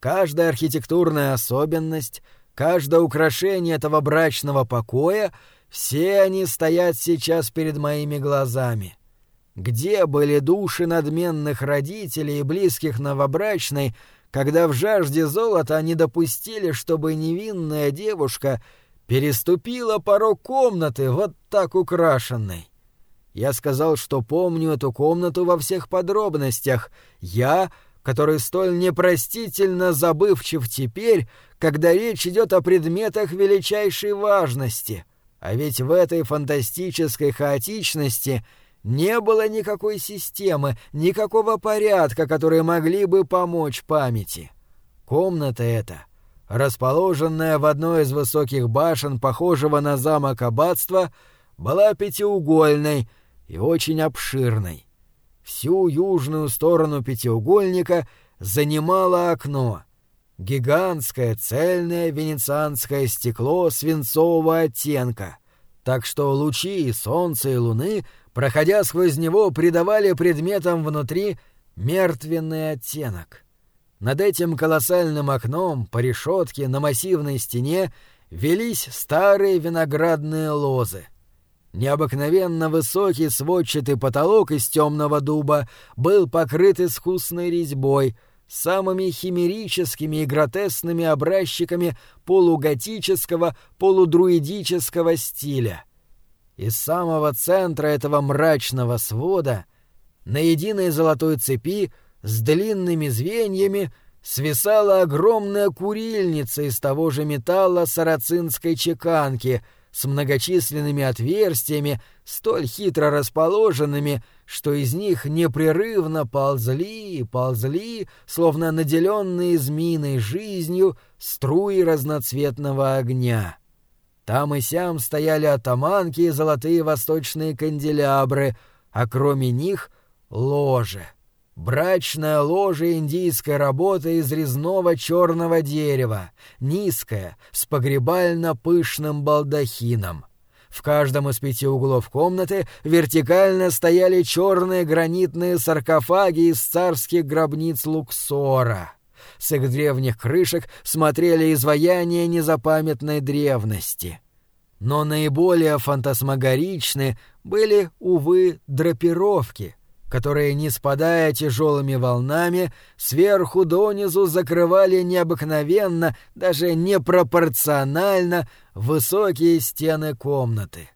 Каждая архитектурная особенность, каждое украшение этого брачного покоя — все они стоят сейчас перед моими глазами. Где были души надменных родителей и близких новобрачной, когда в жажде золота они допустили, чтобы невинная девушка переступила порог комнаты, вот так украшенной? Я сказал, что помню эту комнату во всех подробностях. Я, который столь непростительно забывчив теперь, когда речь идет о предметах величайшей важности — а ведь в этой фантастической хаотичности не было никакой системы, никакого порядка, которые могли бы помочь памяти. Комната эта, расположенная в одной из высоких башен, похожего на замок аббатства, была пятиугольной и очень обширной. Всю южную сторону пятиугольника занимало окно, Гигантское цельное венецианское стекло свинцового оттенка, так что лучи и солнца и луны, проходя сквозь него, придавали предметам внутри мертвенный оттенок. Над этим колоссальным окном по решетке на массивной стене велись старые виноградные лозы. Необыкновенно высокий сводчатый потолок из темного дуба был покрыт искусной резьбой — самыми химерическими и гротесными образчиками полуготического, полудруидического стиля. Из самого центра этого мрачного свода на единой золотой цепи с длинными звеньями свисала огромная курильница из того же металла сарацинской чеканки с многочисленными отверстиями, столь хитро расположенными, что из них непрерывно ползли и ползли, словно наделенные змеиной жизнью, струи разноцветного огня. Там и сям стояли атаманки и золотые восточные канделябры, а кроме них — ложе. Брачная ложа индийской работы из резного черного дерева, низкая, с погребально-пышным балдахином — в каждом из пяти углов комнаты вертикально стояли черные гранитные саркофаги из царских гробниц Луксора. С их древних крышек смотрели изваяния незапамятной древности. Но наиболее фантасмагоричны были, увы, драпировки — которые, не спадая тяжелыми волнами, сверху донизу закрывали необыкновенно, даже непропорционально высокие стены комнаты.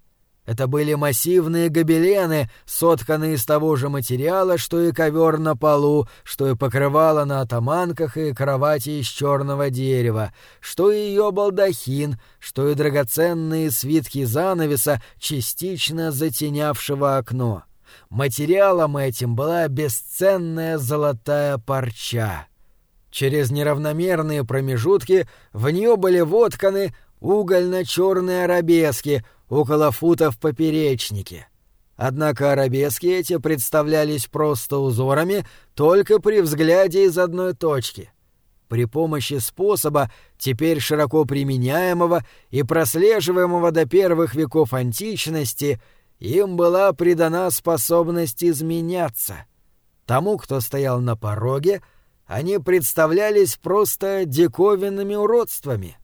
Это были массивные гобелены, сотканные из того же материала, что и ковер на полу, что и покрывало на атаманках и кровати из черного дерева, что и ее балдахин, что и драгоценные свитки занавеса, частично затенявшего окно. Материалом этим была бесценная золотая парча. Через неравномерные промежутки в нее были вотканы угольно-черные арабески около фута в поперечнике. Однако арабески эти представлялись просто узорами только при взгляде из одной точки. При помощи способа, теперь широко применяемого и прослеживаемого до первых веков античности — им была придана способность изменяться. Тому, кто стоял на пороге, они представлялись просто диковинными уродствами.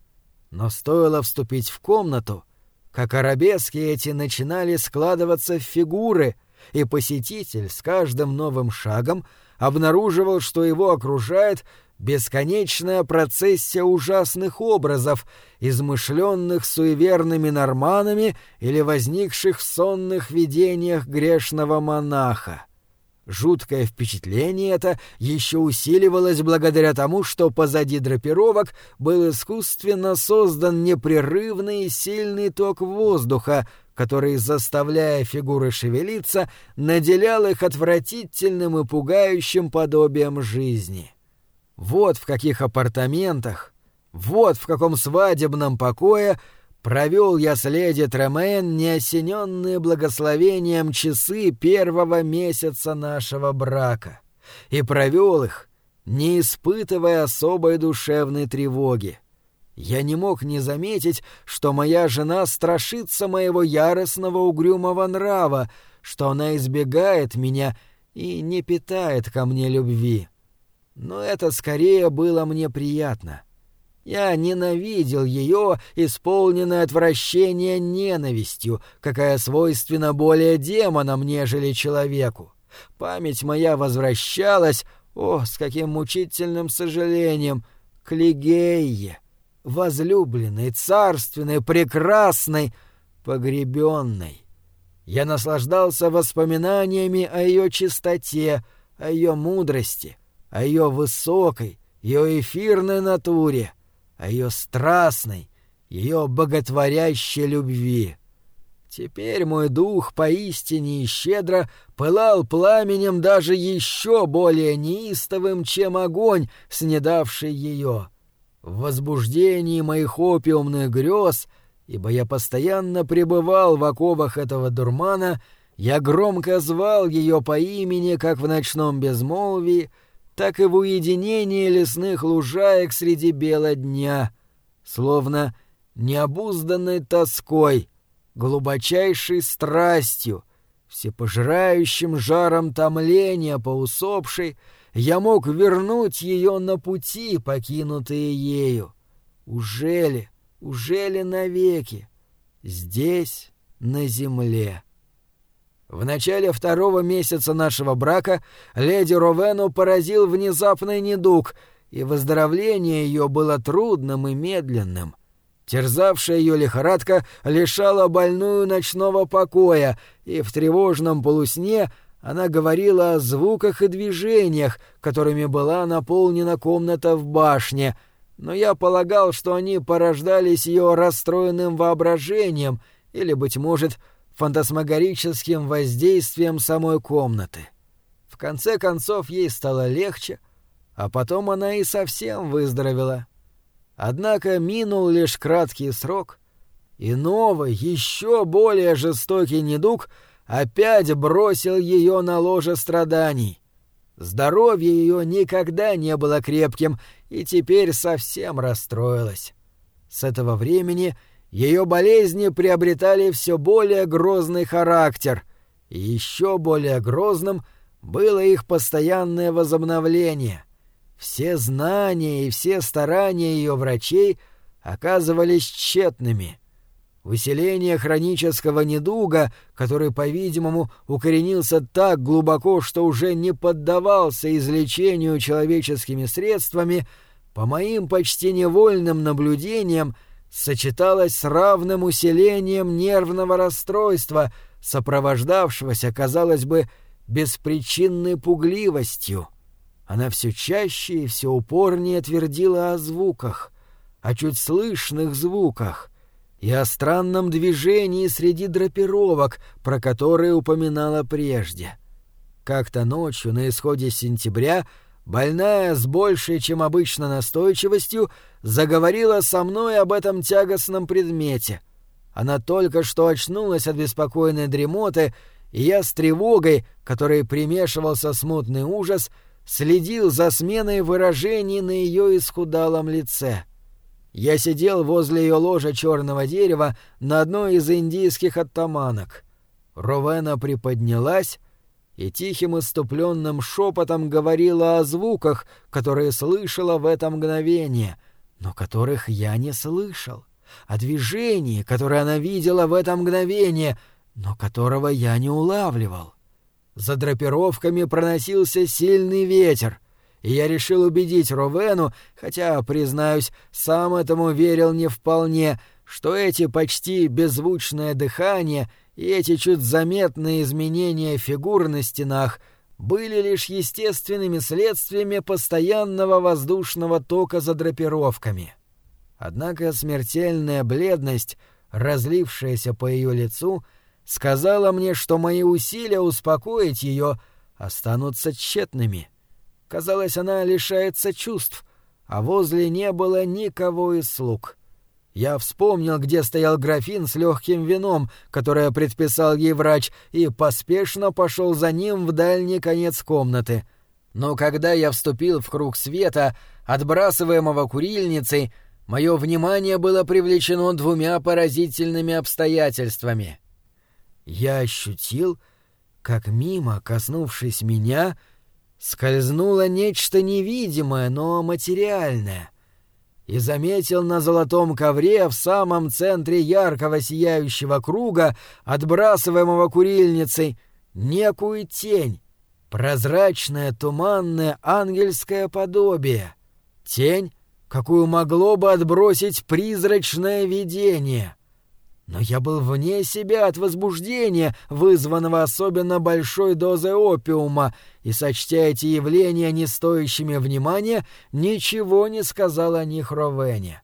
Но стоило вступить в комнату, как арабески эти начинали складываться в фигуры, и посетитель с каждым новым шагом обнаруживал, что его окружает бесконечная процессия ужасных образов, измышленных суеверными норманами или возникших в сонных видениях грешного монаха. Жуткое впечатление это еще усиливалось благодаря тому, что позади драпировок был искусственно создан непрерывный и сильный ток воздуха, который, заставляя фигуры шевелиться, наделял их отвратительным и пугающим подобием жизни. Вот в каких апартаментах, вот в каком свадебном покое провел я с леди Тремен неосененные благословением часы первого месяца нашего брака. И провел их, не испытывая особой душевной тревоги. Я не мог не заметить, что моя жена страшится моего яростного угрюмого нрава, что она избегает меня и не питает ко мне любви. Но это скорее было мне приятно. Я ненавидел ее, исполненное отвращение ненавистью, какая свойственна более демонам, нежели человеку. Память моя возвращалась, о, с каким мучительным сожалением, к Лигее, возлюбленной, царственной, прекрасной, погребенной. Я наслаждался воспоминаниями о ее чистоте, о ее мудрости, о ее высокой, ее эфирной натуре, о ее страстной, ее боготворящей любви. Теперь мой дух поистине и щедро пылал пламенем даже еще более неистовым, чем огонь, снедавший ее. В возбуждении моих опиумных грез, ибо я постоянно пребывал в оковах этого дурмана, я громко звал ее по имени как в ночном безмолвии, так и в уединении лесных лужаек среди бела дня, словно необузданной тоской, глубочайшей страстью, всепожирающим жаром томления по усопшей, я мог вернуть ее на пути, покинутые ею. Ужели, ужели навеки, здесь, на земле? В начале второго месяца нашего брака леди Ровену поразил внезапный недуг, и выздоровление ее было трудным и медленным. Терзавшая ее лихорадка лишала больную ночного покоя, и в тревожном полусне она говорила о звуках и движениях, которыми была наполнена комната в башне, но я полагал, что они порождались ее расстроенным воображением или, быть может, фантасмагорическим воздействием самой комнаты. В конце концов ей стало легче, а потом она и совсем выздоровела. Однако минул лишь краткий срок, и новый, еще более жестокий недуг опять бросил ее на ложе страданий. Здоровье ее никогда не было крепким и теперь совсем расстроилось. С этого времени — ее болезни приобретали все более грозный характер, и еще более грозным было их постоянное возобновление. Все знания и все старания ее врачей оказывались тщетными. Выселение хронического недуга, который, по-видимому, укоренился так глубоко, что уже не поддавался излечению человеческими средствами, по моим почти невольным наблюдениям, сочеталось с равным усилением нервного расстройства, сопровождавшегося, казалось бы, беспричинной пугливостью. Она все чаще и все упорнее твердила о звуках, о чуть слышных звуках и о странном движении среди драпировок, про которые упоминала прежде. Как-то ночью на исходе сентября — Больная с большей, чем обычно, настойчивостью заговорила со мной об этом тягостном предмете. Она только что очнулась от беспокойной дремоты, и я с тревогой, которой примешивался смутный ужас, следил за сменой выражений на ее исхудалом лице. Я сидел возле ее ложа черного дерева на одной из индийских оттаманок. Ровена приподнялась, и тихим иступленным шепотом говорила о звуках, которые слышала в это мгновение, но которых я не слышал, о движении, которое она видела в это мгновение, но которого я не улавливал. За драпировками проносился сильный ветер, и я решил убедить Ровену, хотя, признаюсь, сам этому верил не вполне, что эти почти беззвучное дыхание — и эти чуть заметные изменения фигур на стенах были лишь естественными следствиями постоянного воздушного тока за драпировками. Однако смертельная бледность, разлившаяся по ее лицу, сказала мне, что мои усилия успокоить ее останутся тщетными. Казалось, она лишается чувств, а возле не было никого из слуг. Я вспомнил, где стоял графин с легким вином, которое предписал ей врач, и поспешно пошел за ним в дальний конец комнаты. Но когда я вступил в круг света, отбрасываемого курильницей, мое внимание было привлечено двумя поразительными обстоятельствами. Я ощутил, как мимо, коснувшись меня, скользнуло нечто невидимое, но материальное. И заметил на золотом ковре в самом центре яркого сияющего круга, отбрасываемого курильницей, некую тень, прозрачное, туманное ангельское подобие. Тень, какую могло бы отбросить призрачное видение. Но я был вне себя от возбуждения, вызванного особенно большой дозой опиума, и, сочтя эти явления не стоящими внимания, ничего не сказал о них Ровене.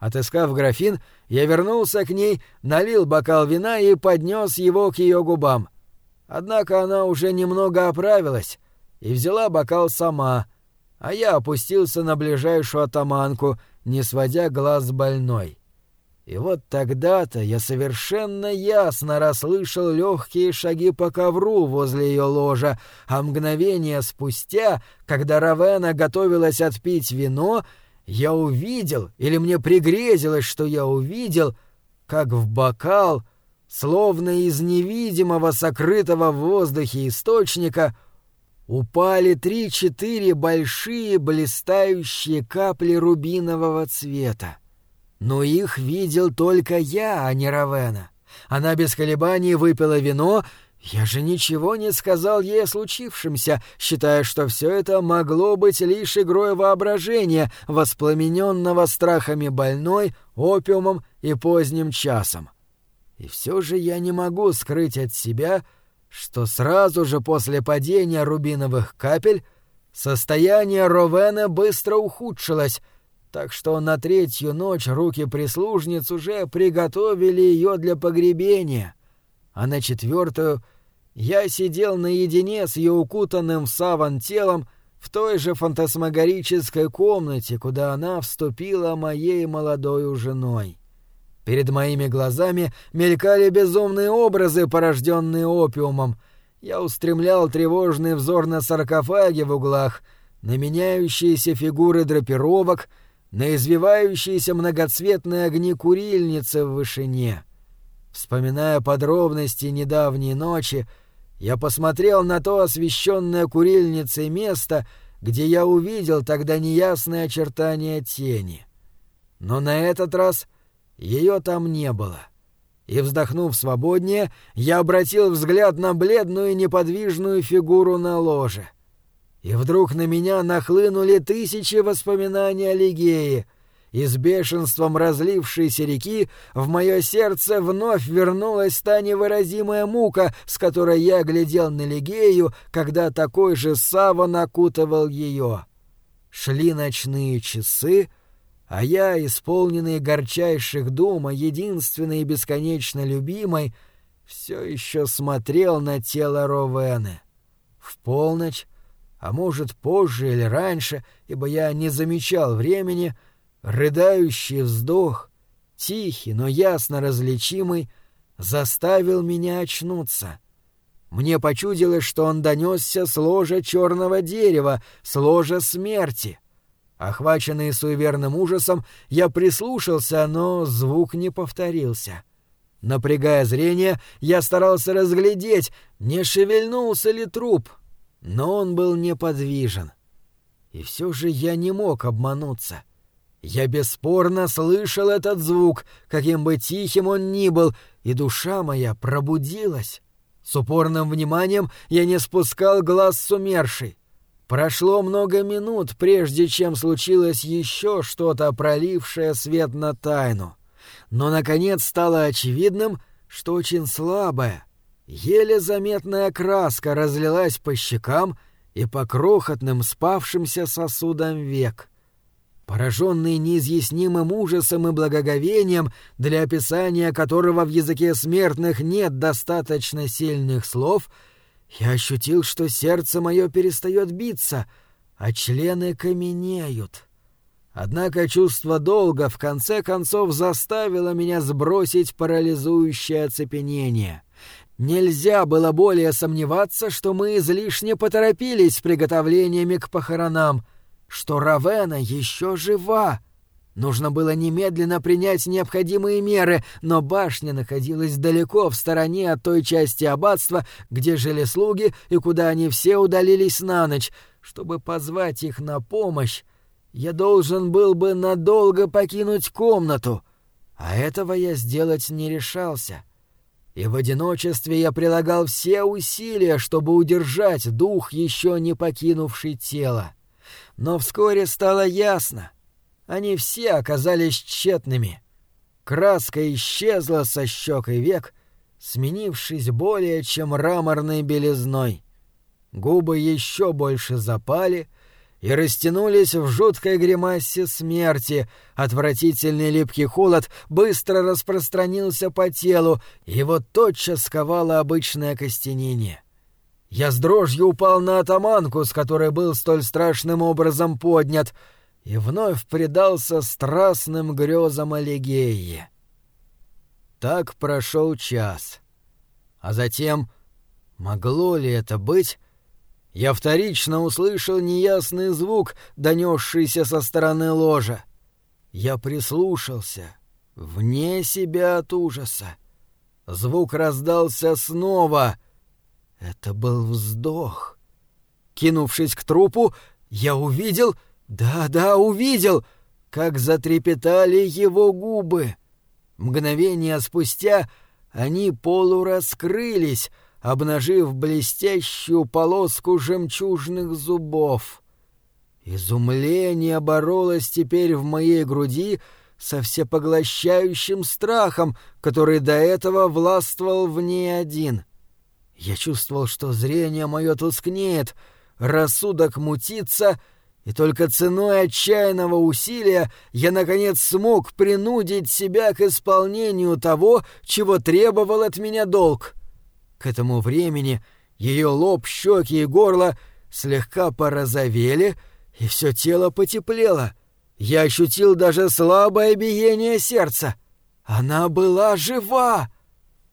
Отыскав графин, я вернулся к ней, налил бокал вина и поднес его к ее губам. Однако она уже немного оправилась и взяла бокал сама, а я опустился на ближайшую атаманку, не сводя глаз с больной. И вот тогда-то я совершенно ясно расслышал легкие шаги по ковру возле ее ложа, а мгновение спустя, когда Равена готовилась отпить вино, я увидел, или мне пригрезилось, что я увидел, как в бокал, словно из невидимого сокрытого в воздухе источника, упали три-четыре большие блистающие капли рубинового цвета. Но их видел только я, а не Равена. Она без колебаний выпила вино, я же ничего не сказал ей о случившемся, считая, что все это могло быть лишь игрой воображения, воспламененного страхами больной, опиумом и поздним часом. И все же я не могу скрыть от себя, что сразу же после падения рубиновых капель состояние Ровена быстро ухудшилось, так что на третью ночь руки прислужниц уже приготовили ее для погребения, а на четвертую я сидел наедине с ее укутанным в саван телом в той же фантасмагорической комнате, куда она вступила моей молодой женой. Перед моими глазами мелькали безумные образы, порожденные опиумом. Я устремлял тревожный взор на саркофаги в углах, на меняющиеся фигуры драпировок — на извивающиеся многоцветные огни курильницы в вышине. Вспоминая подробности недавней ночи, я посмотрел на то освещенное курильницей место, где я увидел тогда неясные очертания тени. Но на этот раз ее там не было. И, вздохнув свободнее, я обратил взгляд на бледную неподвижную фигуру на ложе — и вдруг на меня нахлынули тысячи воспоминаний о Лигее, и с бешенством разлившейся реки в мое сердце вновь вернулась та невыразимая мука, с которой я глядел на Лигею, когда такой же саван окутывал ее. Шли ночные часы, а я, исполненный горчайших дум о единственной и бесконечно любимой, все еще смотрел на тело Ровены. В полночь а может, позже или раньше, ибо я не замечал времени, рыдающий вздох, тихий, но ясно различимый, заставил меня очнуться. Мне почудилось, что он донесся с ложа черного дерева, с ложа смерти. Охваченный суеверным ужасом, я прислушался, но звук не повторился. Напрягая зрение, я старался разглядеть, не шевельнулся ли труп — но он был неподвижен. И все же я не мог обмануться. Я бесспорно слышал этот звук, каким бы тихим он ни был, и душа моя пробудилась. С упорным вниманием я не спускал глаз с умершей. Прошло много минут, прежде чем случилось еще что-то, пролившее свет на тайну. Но, наконец, стало очевидным, что очень слабое, Еле заметная краска разлилась по щекам и по крохотным спавшимся сосудам век. Пораженный неизъяснимым ужасом и благоговением, для описания которого в языке смертных нет достаточно сильных слов, я ощутил, что сердце мое перестает биться, а члены каменеют. Однако чувство долга в конце концов заставило меня сбросить парализующее оцепенение — Нельзя было более сомневаться, что мы излишне поторопились с приготовлениями к похоронам, что Равена еще жива. Нужно было немедленно принять необходимые меры, но башня находилась далеко в стороне от той части аббатства, где жили слуги и куда они все удалились на ночь, чтобы позвать их на помощь, я должен был бы надолго покинуть комнату, а этого я сделать не решался. И в одиночестве я прилагал все усилия, чтобы удержать дух, еще не покинувший тело. Но вскоре стало ясно. Они все оказались тщетными. Краска исчезла со щек и век, сменившись более чем мраморной белизной. Губы еще больше запали — и растянулись в жуткой гримасе смерти. Отвратительный липкий холод быстро распространился по телу, его тотчас сковало обычное костенение. Я с дрожью упал на атаманку, с которой был столь страшным образом поднят, и вновь предался страстным грезам Алигеи. Так прошел час. А затем, могло ли это быть, я вторично услышал неясный звук, донесшийся со стороны ложа. Я прислушался, вне себя от ужаса. Звук раздался снова. Это был вздох. Кинувшись к трупу, я увидел, да-да, увидел, как затрепетали его губы. Мгновение спустя они полураскрылись, обнажив блестящую полоску жемчужных зубов. Изумление боролось теперь в моей груди со всепоглощающим страхом, который до этого властвовал в ней один. Я чувствовал, что зрение мое тускнеет, рассудок мутится, и только ценой отчаянного усилия я, наконец, смог принудить себя к исполнению того, чего требовал от меня долг — к этому времени ее лоб, щеки и горло слегка порозовели, и все тело потеплело. Я ощутил даже слабое биение сердца. Она была жива!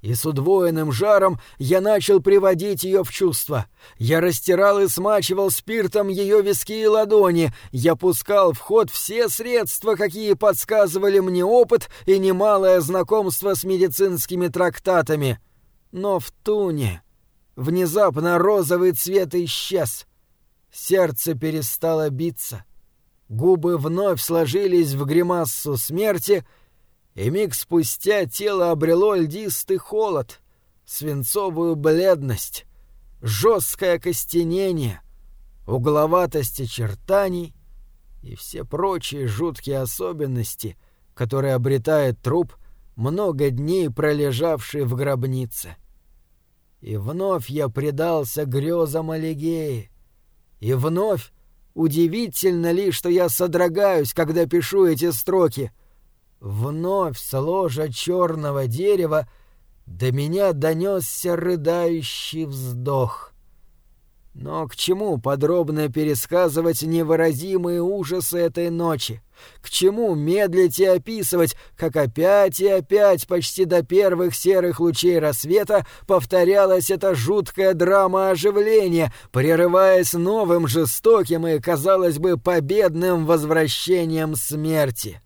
И с удвоенным жаром я начал приводить ее в чувство. Я растирал и смачивал спиртом ее виски и ладони. Я пускал в ход все средства, какие подсказывали мне опыт и немалое знакомство с медицинскими трактатами. Но в туне внезапно розовый цвет исчез. Сердце перестало биться. Губы вновь сложились в гримассу смерти, и миг спустя тело обрело льдистый холод, свинцовую бледность, жесткое костенение, угловатость очертаний и все прочие жуткие особенности, которые обретает труп — много дней пролежавший в гробнице. И вновь я предался грезам Алигеи. И вновь удивительно ли, что я содрогаюсь, когда пишу эти строки. Вновь с ложа черного дерева до меня донесся рыдающий вздох. Но к чему подробно пересказывать невыразимые ужасы этой ночи? К чему медлить и описывать, как опять и опять почти до первых серых лучей рассвета повторялась эта жуткая драма оживления, прерываясь новым жестоким и, казалось бы, победным возвращением смерти?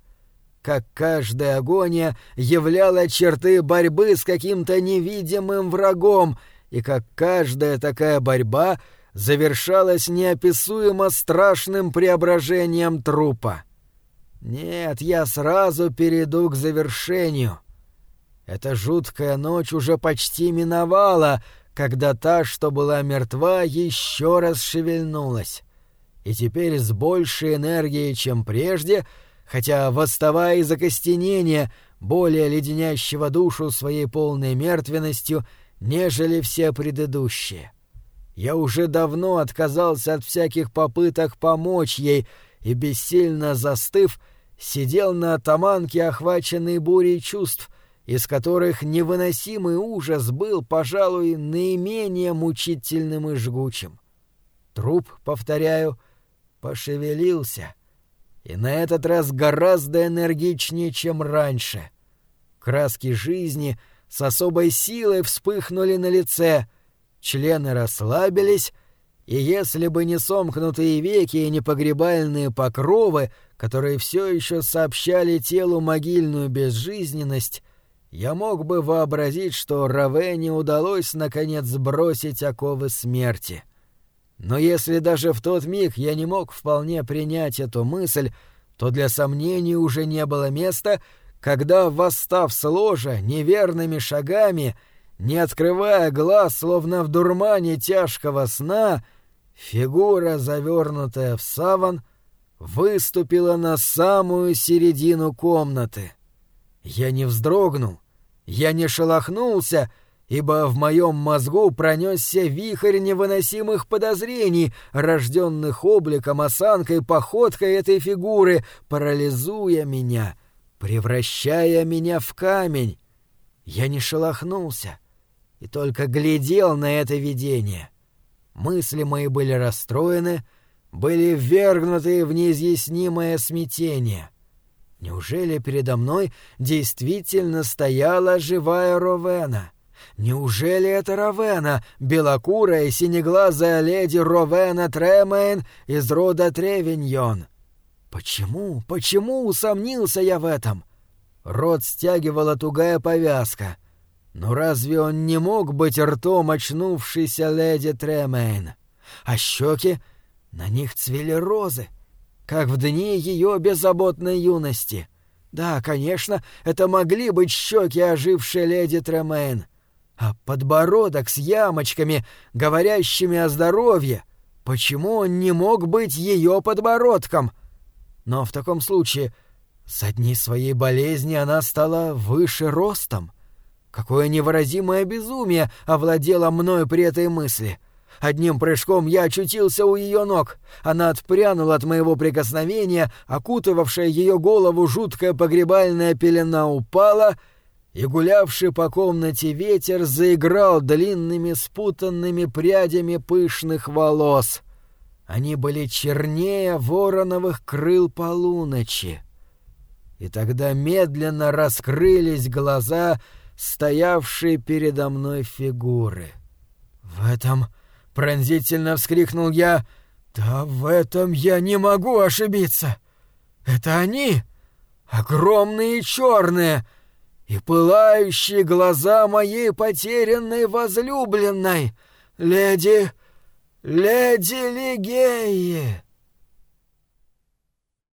Как каждая агония являла черты борьбы с каким-то невидимым врагом, и как каждая такая борьба — завершалось неописуемо страшным преображением трупа. Нет, я сразу перейду к завершению. Эта жуткая ночь уже почти миновала, когда та, что была мертва, еще раз шевельнулась. И теперь с большей энергией, чем прежде, хотя, восставая из окостенения, более леденящего душу своей полной мертвенностью, нежели все предыдущие. — я уже давно отказался от всяких попыток помочь ей и, бессильно застыв, сидел на атаманке, охваченный бурей чувств, из которых невыносимый ужас был, пожалуй, наименее мучительным и жгучим. Труп, повторяю, пошевелился, и на этот раз гораздо энергичнее, чем раньше. Краски жизни с особой силой вспыхнули на лице — члены расслабились, и если бы не сомкнутые веки и не погребальные покровы, которые все еще сообщали телу могильную безжизненность, я мог бы вообразить, что Равене удалось наконец сбросить оковы смерти. Но если даже в тот миг я не мог вполне принять эту мысль, то для сомнений уже не было места, когда, восстав с ложа неверными шагами, не открывая глаз, словно в дурмане тяжкого сна, фигура, завернутая в саван, выступила на самую середину комнаты. Я не вздрогнул, я не шелохнулся, ибо в моем мозгу пронесся вихрь невыносимых подозрений, рожденных обликом, осанкой, походкой этой фигуры, парализуя меня, превращая меня в камень. Я не шелохнулся и только глядел на это видение. Мысли мои были расстроены, были ввергнуты в неизъяснимое смятение. Неужели передо мной действительно стояла живая Ровена? Неужели это Ровена, белокурая синеглазая леди Ровена Тремейн из рода Тревиньон? Почему, почему усомнился я в этом? Рот стягивала тугая повязка. Но разве он не мог быть ртом очнувшейся леди Тремейн? А щеки? На них цвели розы, как в дни ее беззаботной юности. Да, конечно, это могли быть щеки ожившей леди Тремейн. А подбородок с ямочками, говорящими о здоровье, почему он не мог быть ее подбородком? Но в таком случае, со дни своей болезни она стала выше ростом — Какое невыразимое безумие овладело мною при этой мысли. Одним прыжком я очутился у ее ног. Она отпрянула от моего прикосновения, окутывавшая ее голову жуткая погребальная пелена упала, и гулявший по комнате ветер заиграл длинными спутанными прядями пышных волос. Они были чернее вороновых крыл полуночи. И тогда медленно раскрылись глаза — стоявшей передо мной фигуры. «В этом...» — пронзительно вскрикнул я. «Да в этом я не могу ошибиться! Это они! Огромные черные!» и пылающие глаза моей потерянной возлюбленной, леди... леди Лигеи!»